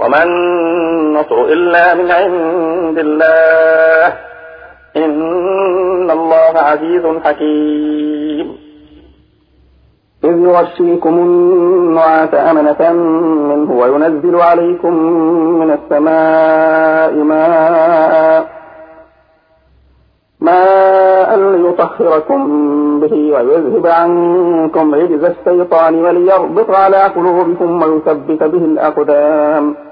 وما النصر إلا من عند الله إن الله عزيز حكيم إذ يغشيكم النعاس أمنة منه وينزل عليكم من السماء ماء ماء ليطهركم به ويذهب عنكم رجز الشيطان وليربط على قلوبكم ويثبت به الأقدام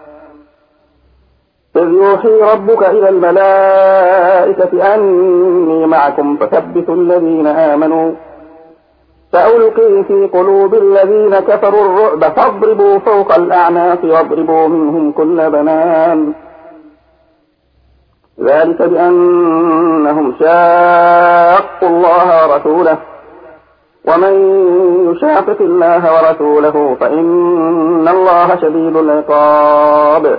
إذ يوحي ربك إلى الملائكة أني معكم فثبتوا الذين آمنوا. سألقي في قلوب الذين كفروا الرعب فاضربوا فوق الأعناق واضربوا منهم كل بنان. ذلك بأنهم شاقوا الله ورسوله. ومن يشاقق الله ورسوله فإن الله شديد العقاب.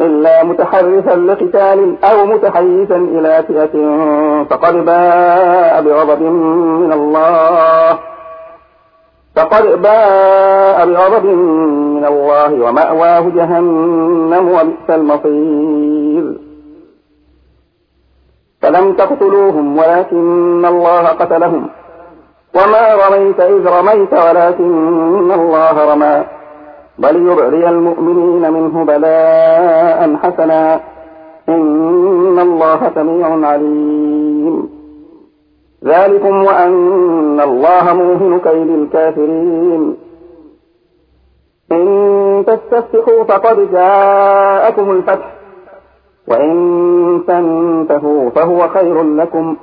إلا متحرفا لقتال أو متحيزا إلى فئة فقد باء بغضب من الله. فقد باء بغضب من الله ومأواه جهنم وبئس المصير. فلم تقتلوهم ولكن الله قتلهم. وما رميت إذ رميت ولكن الله رمى. بل يبري المؤمنين منه بلاء حسنا. إن الله سميع عليم. ذلكم وأن الله موهن كيد الكافرين. إن تستفتحوا فقد جاءكم الفتح. وإن تنتهوا فهو خير لكم.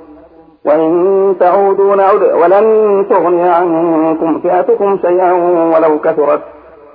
وإن تعودوا نعد ولن تغني عنكم فئتكم شيئا ولو كثرت.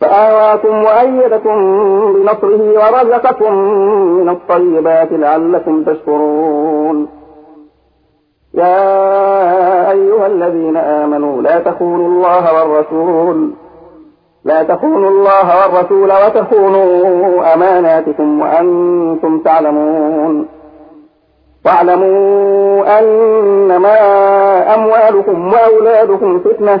فآواكم وأيدكم بنصره ورزقكم من الطيبات لعلكم تشكرون. يا أيها الذين آمنوا لا تخونوا الله والرسول لا تخونوا الله والرسول وتخونوا أماناتكم وأنتم تعلمون. واعلموا أنما أموالكم وأولادكم فتنة.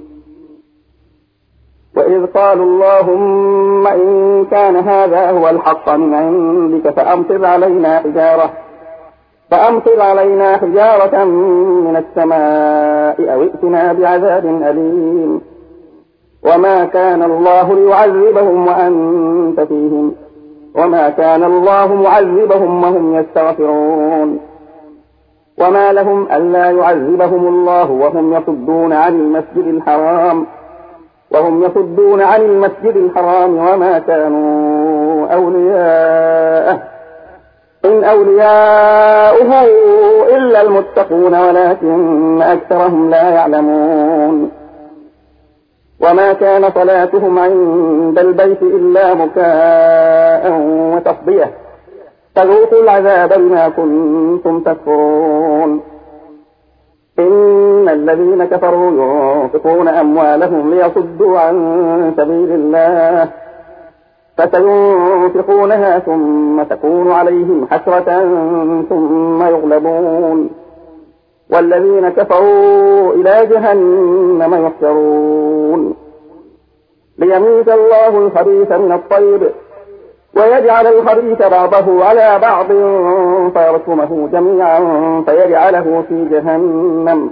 وإذ قالوا اللهم إن كان هذا هو الحق من عندك فأمطر علينا حجارة فأمطر علينا حجارة من السماء أو ائتنا بعذاب أليم. وما كان الله ليعذبهم وأنت فيهم وما كان الله معذبهم وهم يستغفرون. وما لهم ألا يعذبهم الله وهم يصدون عن المسجد الحرام. وهم يصدون عن المسجد الحرام وما كانوا أولياءه. إن أولياؤه إلا المتقون ولكن أكثرهم لا يعلمون. وما كان صلاتهم عند البيت إلا مكاء وتصدية. فذوقوا العذاب بما كنتم تكفرون. إن الذين كفروا ينفقون أموالهم ليصدوا عن سبيل الله فسينفقونها ثم تكون عليهم حسرة ثم يغلبون والذين كفروا إلى جهنم يحشرون ليميز الله الخبيث من الطيب ويجعل الخبيث بعضه على بعض فيركمه جميعا فيجعله في جهنم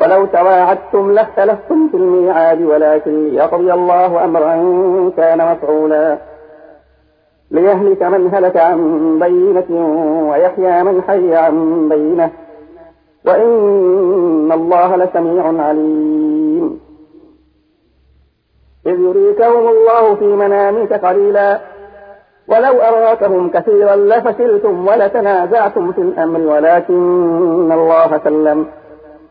ولو تواعدتم لاختلفتم في الميعاد ولكن ليقضي الله أمرا كان مفعولا. ليهلك من هلك عن بينة ويحيى من حي عن بينة. وإن الله لسميع عليم. إذ يريكهم الله في منامك قليلا. ولو أراكهم كثيرا لفشلتم ولتنازعتم في الأمر ولكن الله سلم.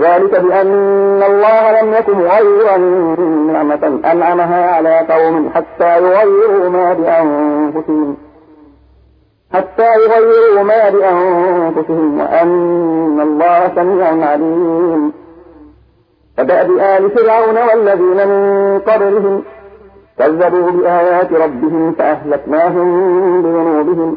ذلك بأن الله لم يكن غيرا نعمة أنعمها على قوم حتى يغيروا ما بأنفسهم. حتى يغيروا ما بأنفسهم وأن الله سميع عليم. فدأب آل فرعون والذين من قبلهم كذبوا بآيات ربهم فأهلكناهم بذنوبهم.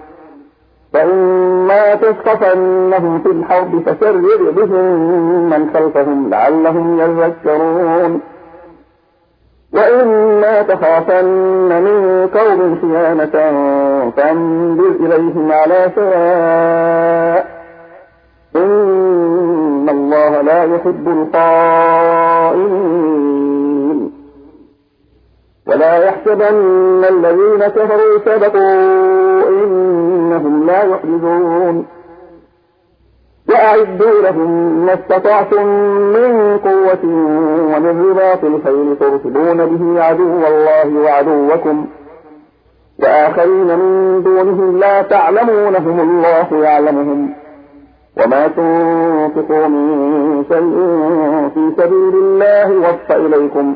فإما تثقفنهم في الحرب فشرر بهم من خلفهم لعلهم يذكرون وإما تخافن من قوم خيانة فانظر إليهم على سواء إن الله لا يحب الخائنين ولا يحسبن الذين كفروا سبقوا إنهم لا يحرزون وأعدوا لهم ما استطعتم من قوة ومن رباط الخيل ترسلون به عدو الله وعدوكم. وآخرين من دونهم لا تعلمونهم الله يعلمهم. وما تنفقوا من شيء في سبيل الله وفى إليكم.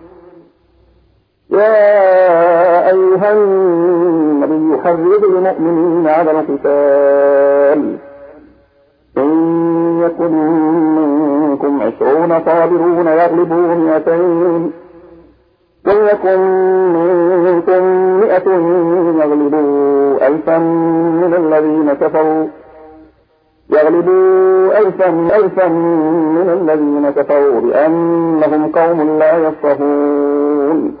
يا أيها النبي حرض المؤمنين على القتال. إن يكن منكم عشرون صابرون يغلبوا مئتين. وإن يكن منكم مئة يغلبوا ألفا من الذين كفروا. يغلبوا ألفا ألفا من الذين كفروا بأنهم قوم لا يفقهون.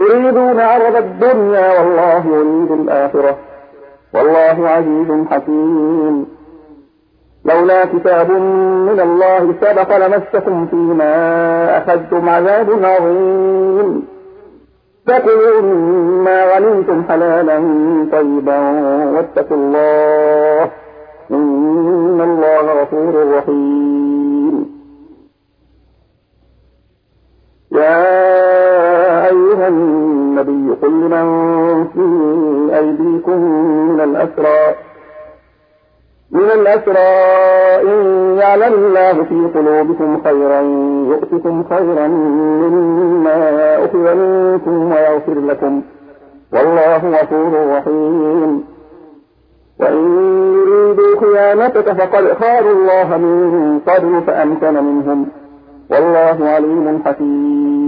يريدون عرض الدنيا والله يريد الآخرة. والله عزيز حكيم. لولا كتاب من الله سبق لمسكم فيما أخذتم عذاب عظيم. فكلوا مما غنمتم حلالا طيبا واتقوا الله. إن الله غفور رحيم. يا النبي قل لمن في أيديكم من الأسرى من الأسرى إن يعلم الله في قلوبكم خيرا يؤتكم خيرا مما أخذ منكم ويغفر لكم والله غفور رحيم. وإن يريدوا خيانتك فقد خاروا الله من قبل فأمكن منهم والله عليم حكيم.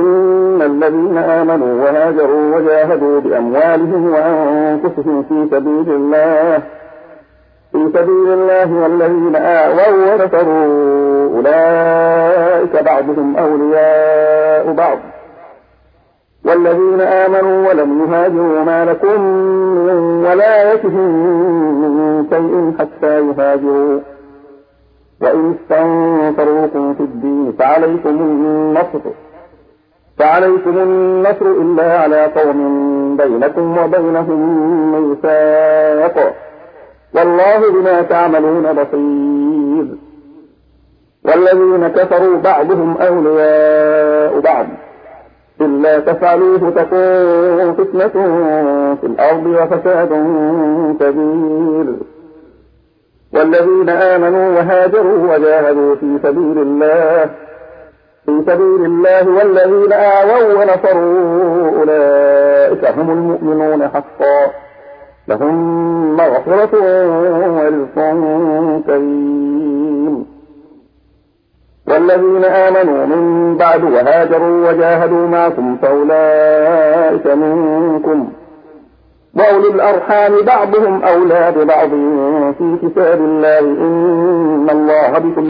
إن الذين آمنوا وهاجروا وجاهدوا بأموالهم وأنفسهم في سبيل الله في سبيل الله والذين آووا ونصروا أولئك بعضهم أولياء بعض. والذين آمنوا ولم يهاجروا ما لكم من ولايتهم من شيء حتى يهاجروا. وإن استنصروكم في الدين فعليكم النصر. فعليكم النصر إلا على قوم بينكم وبينهم ميثاق. والله بما تعملون بصير. والذين كفروا بعضهم أولياء بعض. إلا تفعلوه تكون فتنة في الأرض وفساد كبير. والذين آمنوا وهاجروا وجاهدوا في سبيل الله في سبيل الله والذين آووا ونصروا أولئك هم المؤمنون حقا. لهم مغفرة ورزق كريم. والذين آمنوا من بعد وهاجروا وجاهدوا معكم فأولئك منكم. وأولي الأرحام بعضهم أولى ببعض في كتاب الله إن الله بكم